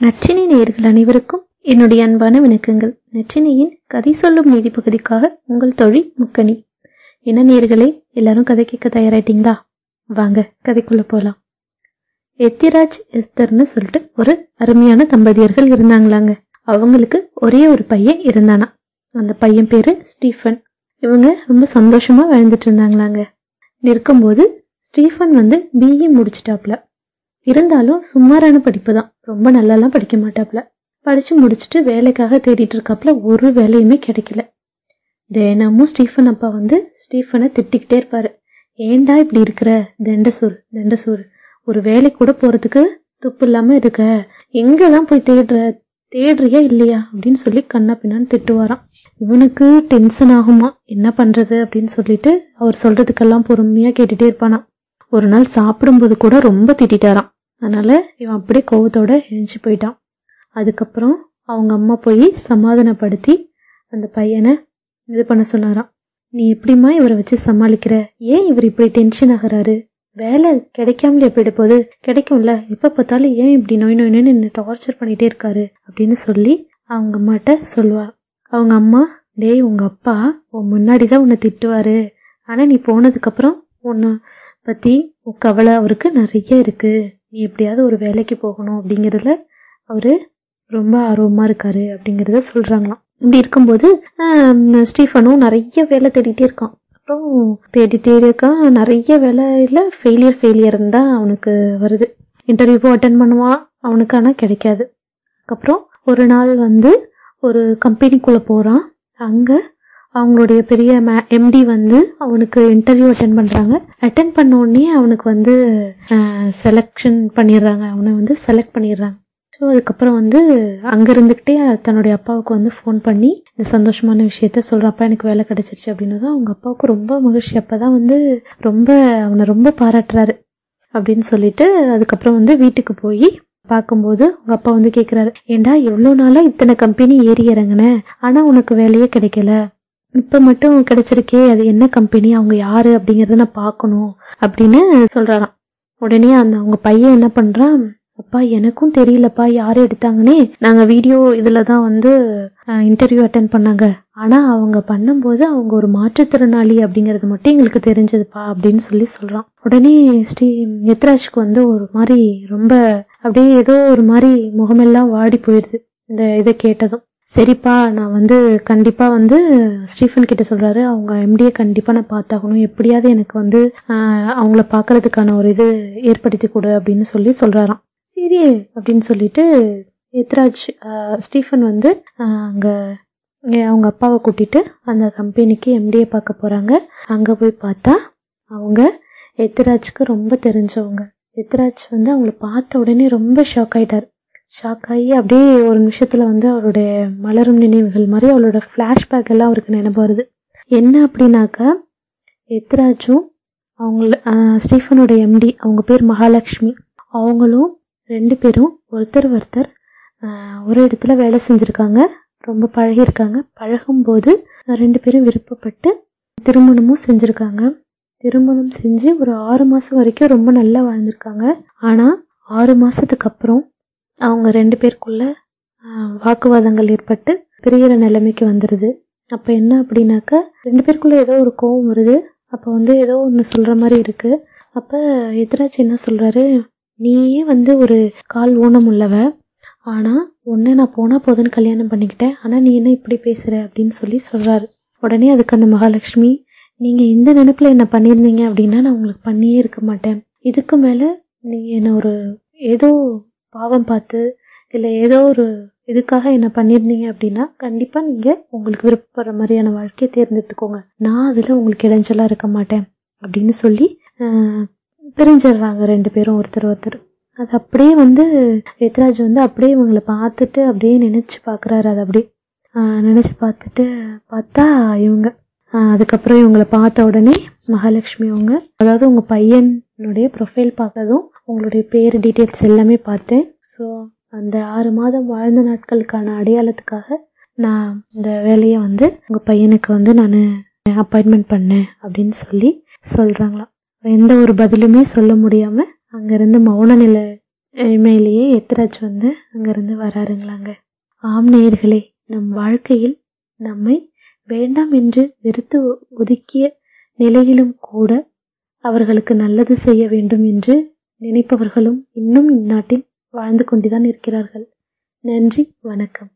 நற்றினை நேயர்கள் அனைவருக்கும் என்னுடைய அன்பான வணக்கங்கள். நற்றினையின் கதை சொல்லும் நீதி பகுதிக்காக உங்கள் தொழில் முக்கணி என்ன நேர்களே எல்லாரும் கதை கேட்க தயாராயிட்டீங்களா? வாங்க கதைக்குள்ள போலாம். எத்திராஜ் எஸ்தர்னு சொல்லிட்டு ஒரு அருமையான தம்பதியர்கள் இருந்தாங்களாங்க. அவங்களுக்கு ஒரே ஒரு பையன் இருந்தானா. அந்த பையன் பேரு ஸ்டீஃபன். இவங்க ரொம்ப சந்தோஷமா வாழ்ந்துட்டு இருந்தாங்களாங்க. போது ஸ்டீஃபன் வந்து பிஇ முடிச்சிட்டாப்ல. இருந்தாலும் சுமாரான படிப்பு தான். ரொம்ப நல்லாலாம் படிக்க மாட்டாப்ல. படிச்சு முடிச்சுட்டு வேலைக்காக தேடிட்டு இருக்காப்ல ஒரு வேலையுமே கிடைக்கல. தினமும் ஸ்டீஃபன் அப்பா வந்து ஸ்டீஃபனை திட்டிக்கிட்டே இருப்பாரு. ஏண்டா இப்படி இருக்கிற? தண்டசூர் தண்டசூர் ஒரு வேலை கூட போறதுக்கு துப்பு இல்லாம இருக்க. எங்கதான் போய் தேடுற தேடுறியா இல்லையா? அப்படின்னு சொல்லி கண்ணா பின்னான்னு திட்டுவாராம். இவனுக்கு டென்ஷன் ஆகுமா? என்ன பண்றது? அப்படின்னு சொல்லிட்டு அவர் சொல்றதுக்கெல்லாம் பொறுமையா கேட்டுட்டே இருப்பானா ஒரு நாள் சாப்பிடும்போது கூட ரொம்ப திட்டாராம் அதனால் இவன் அப்படியே கோவத்தோடு எழுந்து போயிட்டான். அதுக்கப்புறம் அவங்க அம்மா போய் சமாதானப்படுத்தி அந்த பையனை இது பண்ண சொன்னாராம். நீ எப்படிம்மா இவரை வச்சு சமாளிக்கிற? ஏன் இவர் இப்படி டென்ஷன் ஆகுறாரு? வேலை கிடைக்காமலே போயிட போகுது. கிடைக்கும்ல. எப்போ பார்த்தாலும் ஏன் இப்படி நோய் நோய் நோய்னு என்ன டார்ச்சர் பண்ணிகிட்டே இருக்காரு? அப்படின்னு சொல்லி அவங்க அம்மாட்ட சொல்லுவார் அவங்க அம்மா டேய் உங்க அப்பா உன் முன்னாடி தான் உன்னை திட்டுவாரு. ஆனால் நீ போனதுக்கப்புறம் உன்னை பற்றி உன் கவலை அவருக்கு நிறைய இருக்குது நீ எப்படியாவது ஒரு வேலைக்கு போகணும் அப்படிங்கறதுல அவரு ரொம்ப ஆர்வமாக இருக்காரு அப்படிங்கிறத சொல்கிறாங்களாம் இப்படி இருக்கும்போது ஸ்டீஃபனும் நிறைய வேலை தேடிட்டே இருக்கான். அப்புறம் தேடிட்டே இருக்கான். நிறைய வேலையில் ஃபெயிலியர் ஃபெயிலியர்னு தான் அவனுக்கு வருது. இன்டர்வியூவும் அட்டன் பண்ணுவான். அவனுக்கு ஆனால் கிடைக்காது. அதுக்கப்புறம் ஒரு நாள் வந்து ஒரு கம்பெனிக்குள்ளே போகிறான் அங்கே அவங்களுடைய பெரிய எம்டி வந்து அவனுக்கு இன்டர்வியூ அட்டன் பண்றாங்க. அட்டன் பண்ண உடனே அவனுக்கு வந்து செலெக்ஷன் பண்ணிடுறாங்க. அவனை வந்து செலக்ட் பண்ணிடுறாங்க. ஸோ அதுக்கப்புறம் வந்து அங்க இருந்துகிட்டே தன்னுடைய அப்பாவுக்கு வந்து ஃபோன் பண்ணி இந்த சந்தோஷமான விஷயத்த சொல்றான் எனக்கு வேலை கிடைச்சிருச்சு அப்படின்னு தான் அவங்க அப்பாவுக்கு ரொம்ப மகிழ்ச்சி. அப்பதான் வந்து ரொம்ப அவனை ரொம்ப பாராட்டுறாரு அப்படின்னு சொல்லிட்டு அதுக்கப்புறம் வந்து வீட்டுக்கு போய் பார்க்கும்போது உங்க அப்பா வந்து கேக்குறாரு ஏண்டா எவ்வளவு நாளா இத்தனை கம்பெனி ஏறி இறங்கின? ஆனா உனக்கு வேலையே கிடைக்கல. இப்ப மட்டும் கிடைச்சிருக்கே அது என்ன கம்பெனி அவங்க யாரு அப்படிங்கறத நான் பார்க்கணும் அப்படின்னு சொல்றாராம். உடனே அந்த அவங்க பையன் என்ன பண்றான்? அப்பா எனக்கும் தெரியலப்பா யாரு எடுத்தாங்கன்னே. நாங்க வீடியோ இதுலதான் வந்து இன்டர்வியூ அட்டன் பண்ணாங்க. ஆனா அவங்க பண்ணும்போது அவங்க ஒரு மாற்றுத்திறனாளி அப்படிங்கறது மட்டும் எங்களுக்கு தெரிஞ்சதுப்பா அப்படின்னு சொல்லி சொல்றான். உடனே ஸ்ரீ எத்ராஜ்க்கு வந்து ஒரு மாதிரி ரொம்ப அப்படியே ஏதோ ஒரு மாதிரி முகமெல்லாம் வாடி போயிடுது இந்த இதை கேட்டதும். சரிப்பா நான் வந்து கண்டிப்பாக வந்து ஸ்டீஃபன் கிட்ட சொல்கிறாரு அவங்க எம்டியை கண்டிப்பாக நான் பார்த்தாகணும். எப்படியாவது எனக்கு வந்து அவங்கள பார்க்கறதுக்கான ஒரு இது ஏற்படுத்தி கொடு அப்படின்னு சொல்லி சொல்கிறாராம் சரி அப்படின்னு சொல்லிட்டு எத்ராஜ் ஸ்டீஃபன் வந்து அங்கே அவங்க அப்பாவை கூட்டிட்டு அந்த கம்பெனிக்கு எம்டியை பார்க்க போகிறாங்க அங்கே போய் பார்த்தா அவங்க எத்ராஜ்க்கு ரொம்ப தெரிஞ்சவங்க. எத்ராஜ் வந்து அவங்கள பார்த்த உடனே ரொம்ப ஷாக் ஆகிட்டார் ஷாக் ஆகி அப்படியே ஒரு நிமிஷத்துல வந்து அவருடைய மலரும் நினைவுகள் மாதிரி அவளோட ஃப்ளாஷ்பேக் எல்லாம் அவருக்கு நினைப்பு வருது. என்ன அப்படின்னாக்கா எத்ராஜும் அவங்கள ஸ்டீஃபனோட எம்டி அவங்க பேர் மகாலட்சுமி. அவங்களும் ரெண்டு பேரும் ஒருத்தர் ஒருத்தர் ஒரு இடத்துல வேலை செஞ்சுருக்காங்க. ரொம்ப பழகியிருக்காங்க. பழகும்போது ரெண்டு பேரும் விருப்பப்பட்டு திருமணமும் செஞ்சுருக்காங்க. திருமணம் செஞ்சு ஒரு ஆறு மாதம் வரைக்கும் ரொம்ப நல்லா வாழ்ந்திருக்காங்க. ஆனால் ஆறு மாதத்துக்கு அப்புறம் அவங்க ரெண்டு பேருக்குள்ள வாக்குவாதங்கள் ஏற்பட்டு பிரியிற நிலைமைக்கு வந்துருது. அப்ப என்ன அப்படின்னாக்கா ரெண்டு பேருக்குள்ள ஏதோ ஒரு கோவம் வருது. அப்ப வந்து ஏதோ ஒன்று சொல்ற மாதிரி இருக்கு. அப்ப எதிராச்சு என்ன சொல்றாரு? நீயே வந்து ஒரு கால் ஊனம் உள்ளவ. ஆனா உன்னை நான் போனா போதுன்னு கல்யாணம் பண்ணிக்கிட்டேன். ஆனா நீ என்ன இப்படி பேசுற அப்படின்னு சொல்லி சொல்றாரு. உடனே அதுக்கு அந்த மகாலட்சுமி நீங்க இந்த நினைப்புல என்ன பண்ணியிருந்தீங்க அப்படின்னா நான் உங்களுக்கு பண்ணியே இருக்க மாட்டேன். இதுக்கு மேல நீ என்ன ஒரு ஏதோ பாவம் பார்த்து இல்லை ஏதோ ஒரு இதுக்காக என்ன பண்ணியிருந்தீங்க அப்படின்னா கண்டிப்பாக நீங்கள் உங்களுக்கு விருப்பப்படுற மாதிரியான வாழ்க்கையை தேர்ந்தெடுத்துக்கோங்க. நான் அதில் உங்களுக்கு இடைஞ்சலாக இருக்க மாட்டேன் அப்படின்னு சொல்லி பிரிஞ்சிடுறாங்க ரெண்டு பேரும் ஒருத்தர் ஒருத்தர். அது அப்படியே வந்து எத்ராஜ் வந்து அப்படியே இவங்களை பார்த்துட்டு அப்படியே நினச்சி பார்க்குறாரு அது அப்படியே நினச்சி பார்த்துட்டு பார்த்தா இவங்க அதுக்கப்புறம் இவங்களை பார்த்த உடனே மகாலட்சுமி அவங்க அதாவது உங்கள் பையனுடைய ப்ரொஃபைல் பார்த்ததும் உங்களுடைய பேர் டீட்டெயில்ஸ் எல்லாமே பார்த்தேன். ஸோ அந்த ஆறு மாதம் வாழ்ந்த நாட்களுக்கான அடையாளத்துக்காக நான் இந்த வேலையை வந்து உங்கள் பையனுக்கு வந்து நான் அப்பாயின்மெண்ட் பண்ணேன் அப்படின்னு சொல்லி சொல்கிறாங்களாம் எந்த ஒரு பதிலுமே சொல்ல முடியாமல் அங்கேருந்து மௌன நிலை இமையிலேயே எத்திராஜ் வந்து அங்கேருந்து வராருங்களாங்க. ஆம் நேயர்களே நம் வாழ்க்கையில் நம்மை வேண்டாம் என்று வெறுத்து ஒதுக்கிய நிலையிலும் கூட அவர்களுக்கு நல்லது செய்ய வேண்டும் என்று நினைப்பவர்களும் இன்னும் இந்நாட்டில் வாழ்ந்து கொண்டுதான் இருக்கிறார்கள். நன்றி வணக்கம்.